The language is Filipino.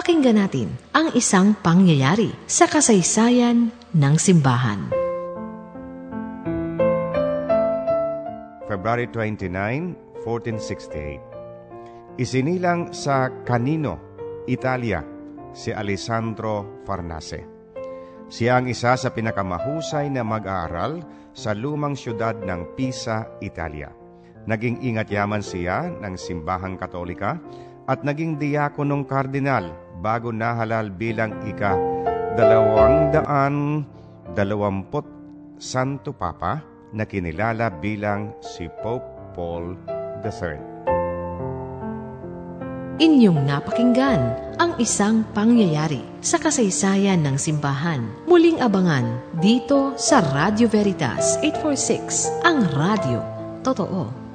Pakinggan natin ang isang pangyayari sa kasaysayan ng simbahan. February 29, 1468 Isinilang sa Canino, Italia, si Alessandro Farnase. Siya ang isa sa pinakamahusay na mag-aaral sa lumang syudad ng Pisa, Italia. Naging ingat yaman siya ng simbahang katolika at naging diakonong kardinal bago nahalal bilang ika dalawang daan dalawamput Santo Papa na kinilala bilang si Pope Paul III. Inyong napakinggan ang isang pangyayari sa kasaysayan ng simbahan. Muling abangan dito sa Radio Veritas 846, ang radio. Totoo.